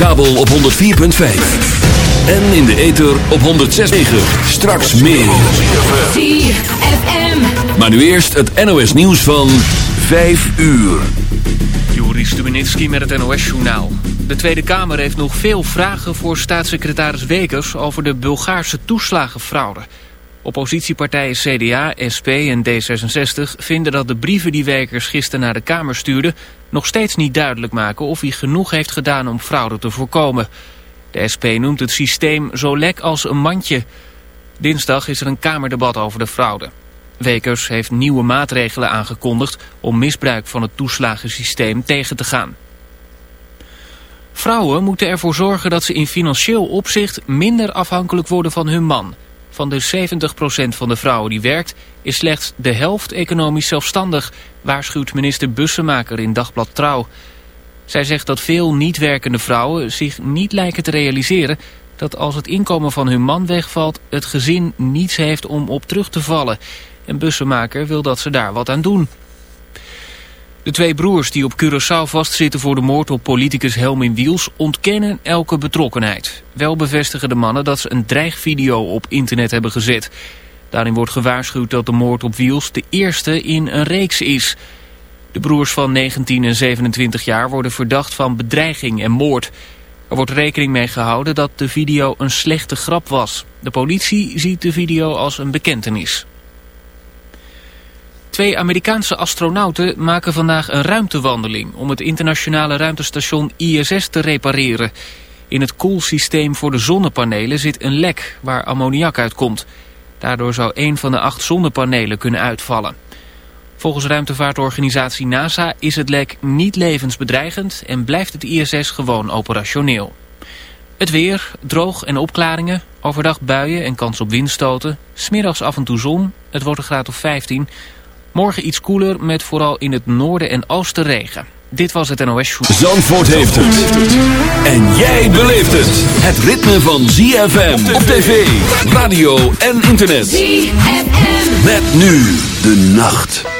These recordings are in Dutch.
kabel op 104.5. En in de ether op 106.9. Straks meer. Maar nu eerst het NOS nieuws van 5 uur. Joris Stubenitski met het NOS-journaal. De Tweede Kamer heeft nog veel vragen voor staatssecretaris Wekers... over de Bulgaarse toeslagenfraude. Oppositiepartijen CDA, SP en D66 vinden dat de brieven die Wekers gisteren naar de Kamer stuurde... nog steeds niet duidelijk maken of hij genoeg heeft gedaan om fraude te voorkomen. De SP noemt het systeem zo lek als een mandje. Dinsdag is er een Kamerdebat over de fraude. Wekers heeft nieuwe maatregelen aangekondigd om misbruik van het toeslagensysteem tegen te gaan. Vrouwen moeten ervoor zorgen dat ze in financieel opzicht minder afhankelijk worden van hun man. Van de 70% van de vrouwen die werkt is slechts de helft economisch zelfstandig, waarschuwt minister Bussemaker in Dagblad Trouw. Zij zegt dat veel niet werkende vrouwen zich niet lijken te realiseren dat als het inkomen van hun man wegvalt, het gezin niets heeft om op terug te vallen. En Bussemaker wil dat ze daar wat aan doen. De twee broers die op Curaçao vastzitten voor de moord op politicus Helmin Wiels ontkennen elke betrokkenheid. Wel bevestigen de mannen dat ze een dreigvideo op internet hebben gezet. Daarin wordt gewaarschuwd dat de moord op Wiels de eerste in een reeks is. De broers van 19 en 27 jaar worden verdacht van bedreiging en moord. Er wordt rekening mee gehouden dat de video een slechte grap was. De politie ziet de video als een bekentenis. Twee Amerikaanse astronauten maken vandaag een ruimtewandeling... om het internationale ruimtestation ISS te repareren. In het koelsysteem voor de zonnepanelen zit een lek waar ammoniak uitkomt. Daardoor zou een van de acht zonnepanelen kunnen uitvallen. Volgens ruimtevaartorganisatie NASA is het lek niet levensbedreigend... en blijft het ISS gewoon operationeel. Het weer, droog en opklaringen, overdag buien en kans op windstoten... smiddags af en toe zon, het wordt een graad of 15... Morgen iets koeler met vooral in het noorden en oosten regen. Dit was het NOS Show. Zandvoort heeft het. En jij beleeft het. Het ritme van ZFM op tv, radio en internet. ZFM. Met nu de nacht.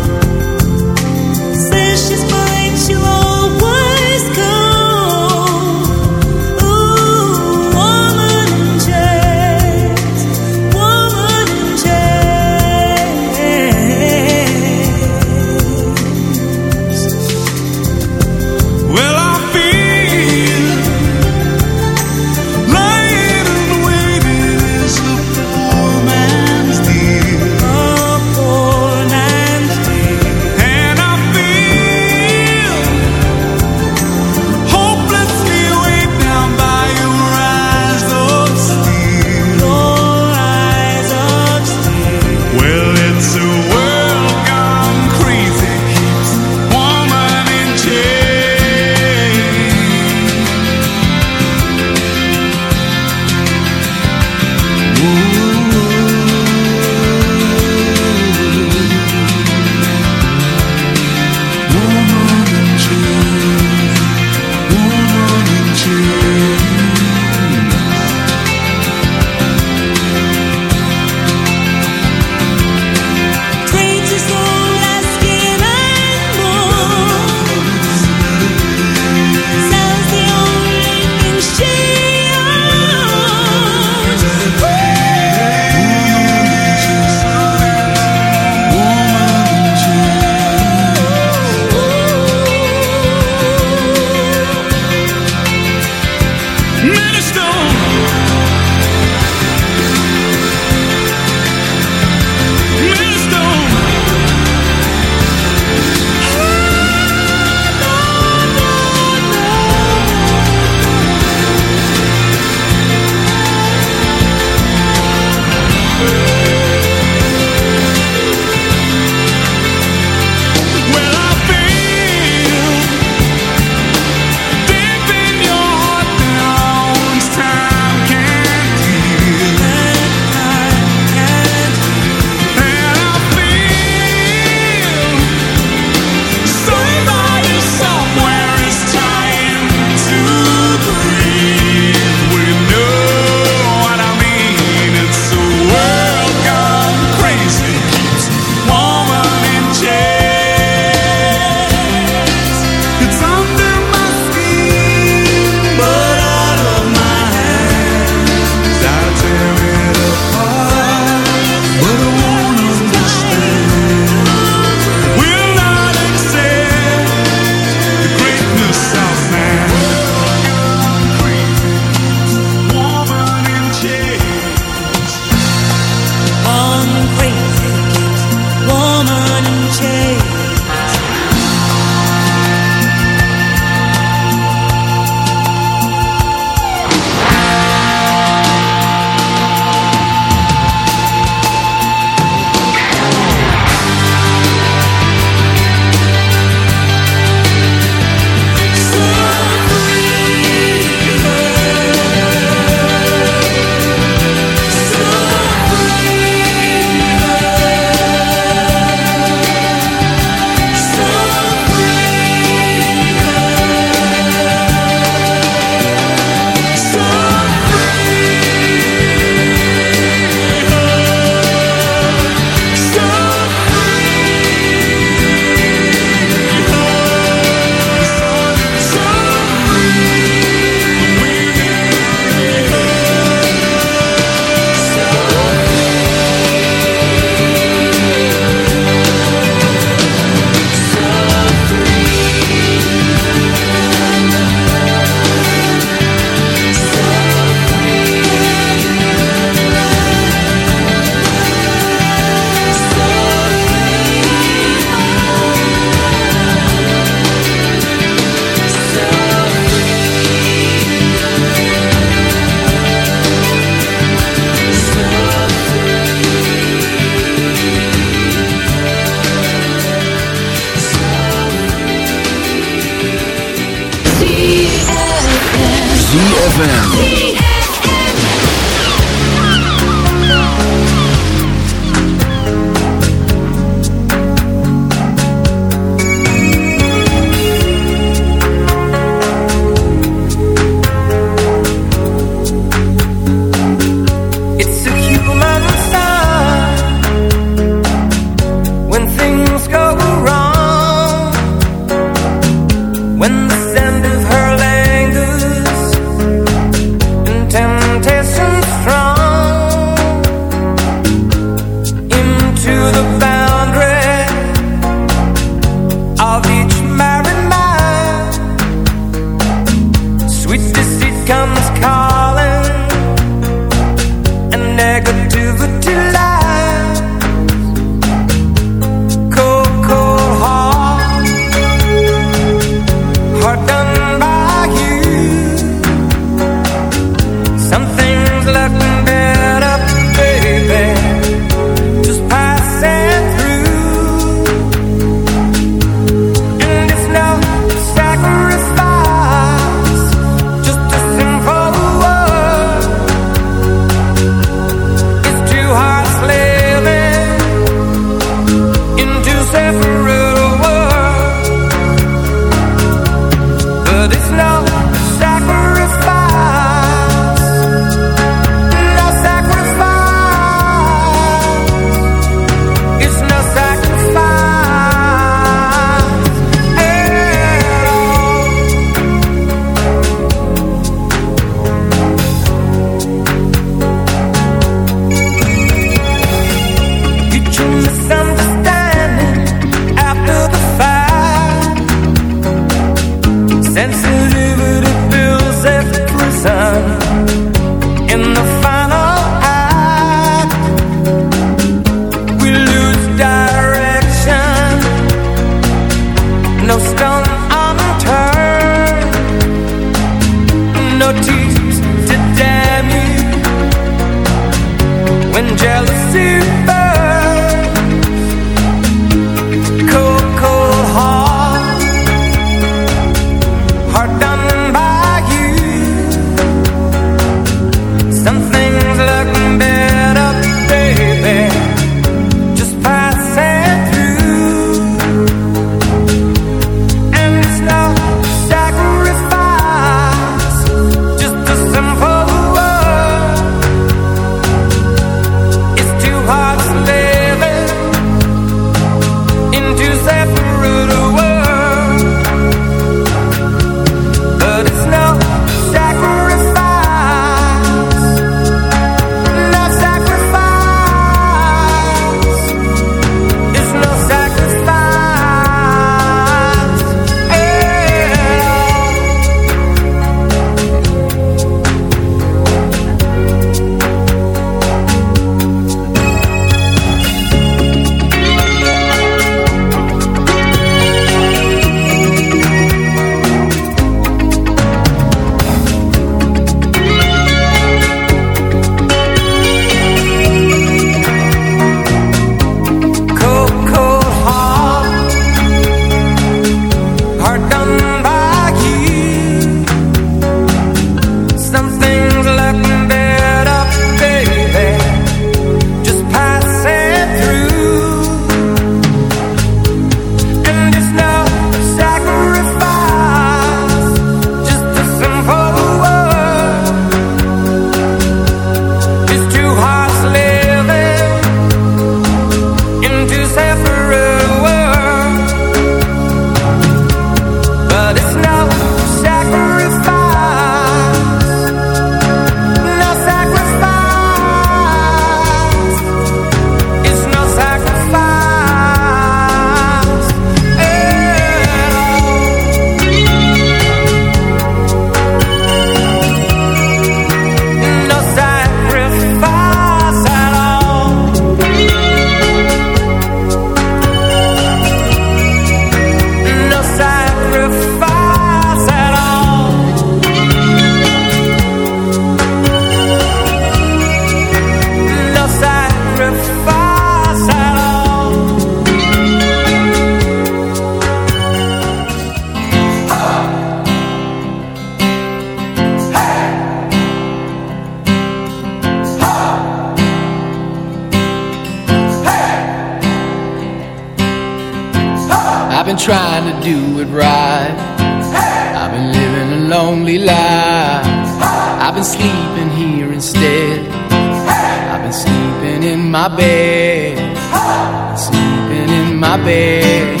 quer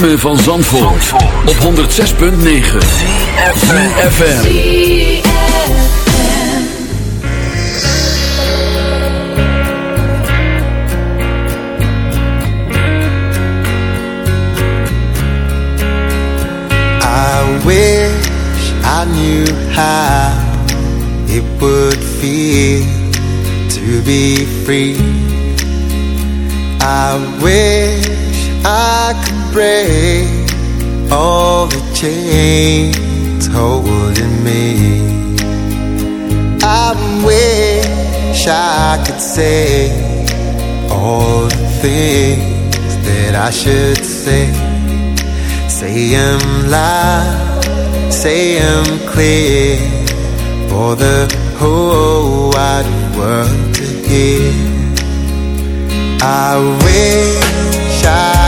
ritme van Zandvoort, Zandvoort. op 106.9 CFFM I wish I knew how it would feel to be free. I wish break all the chains holding me. I wish I could say all the things that I should say. Say them loud, say them clear for the whole wide world to hear. I wish I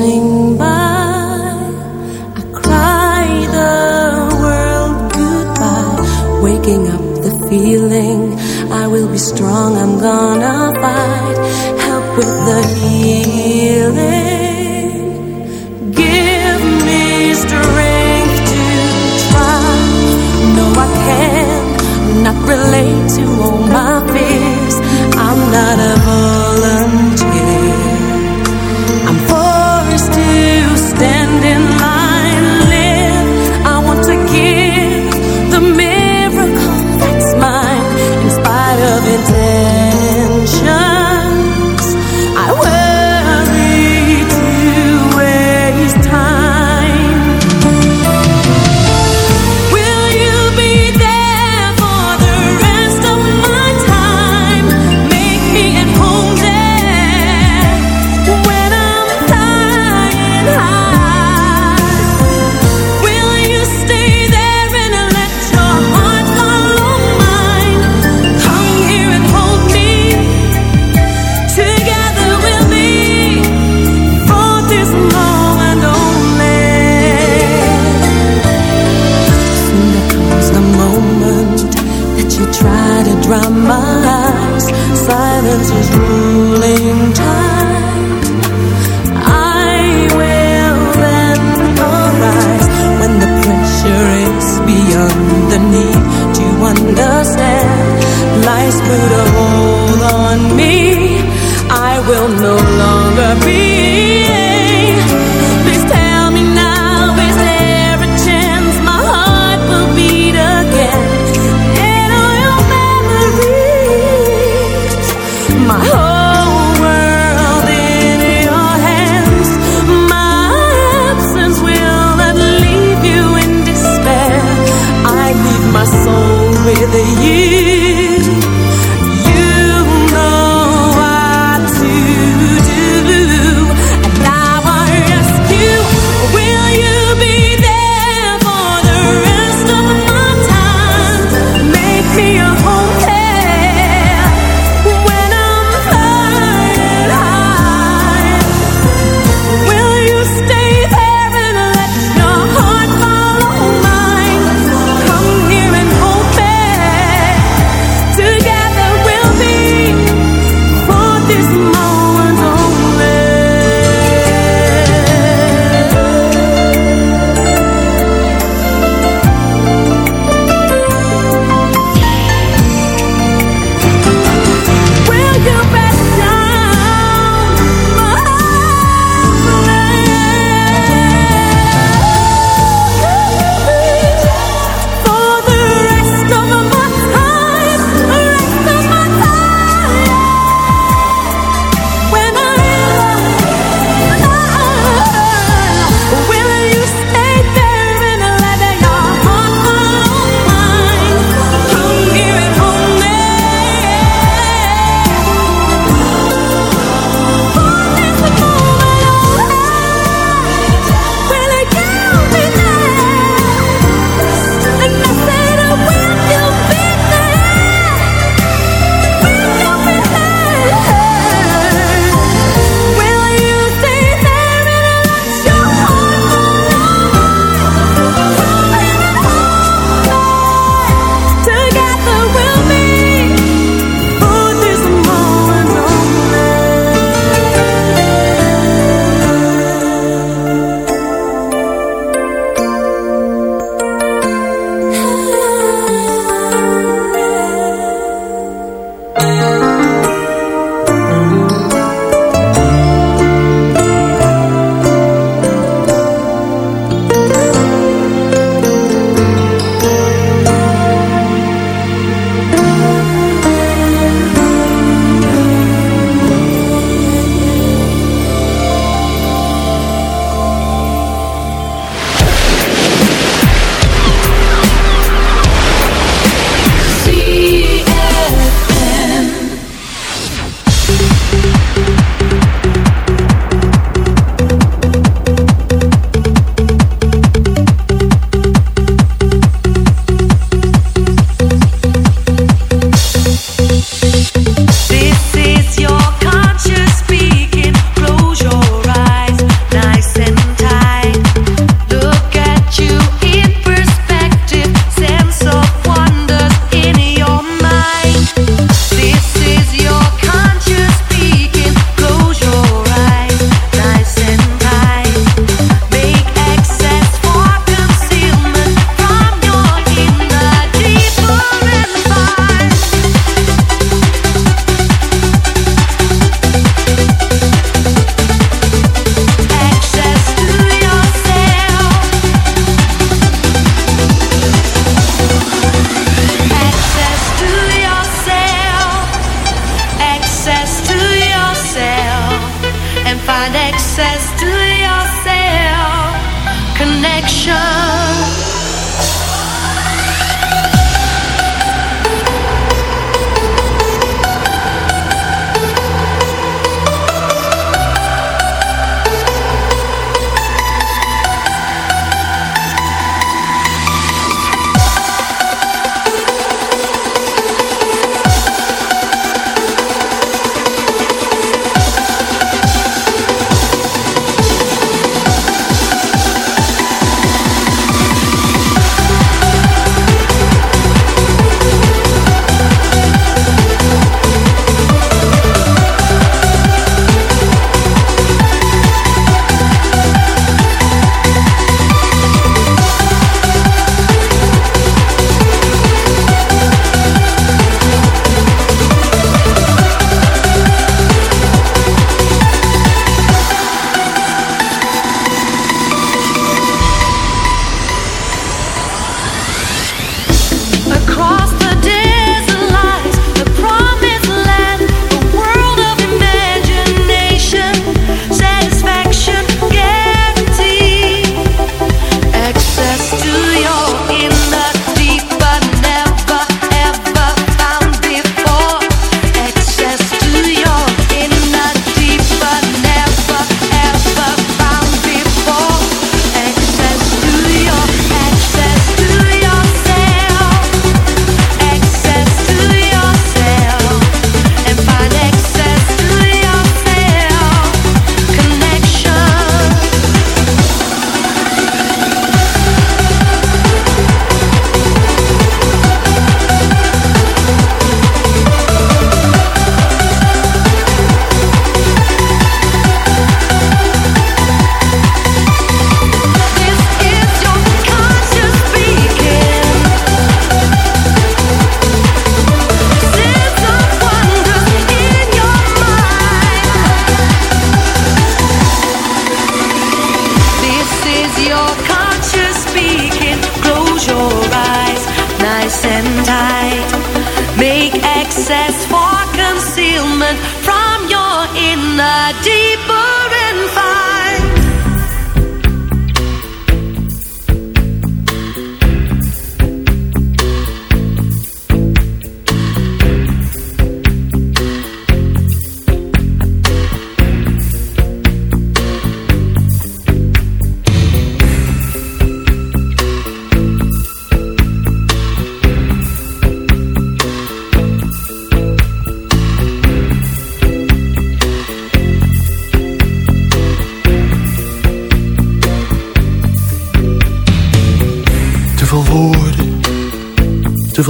passing by. I cry the world goodbye, waking up the feeling I will be strong, I'm gonna fight. Help with the healing.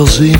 Te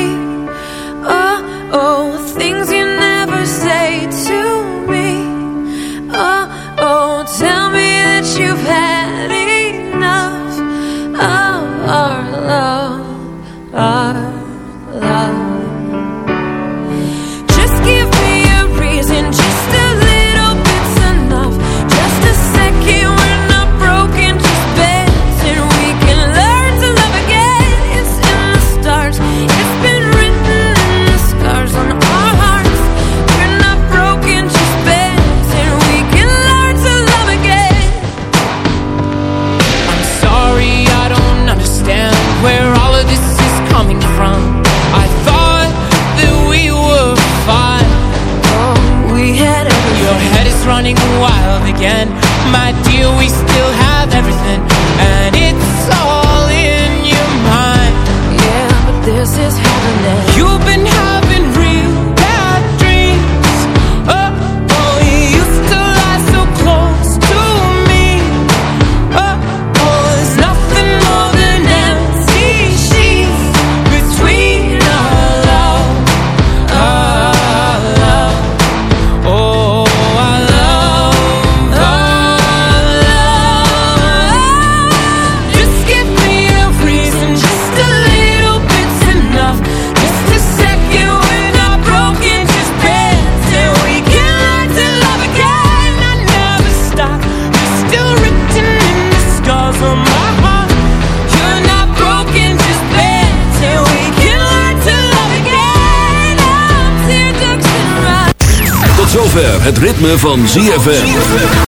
ZFM.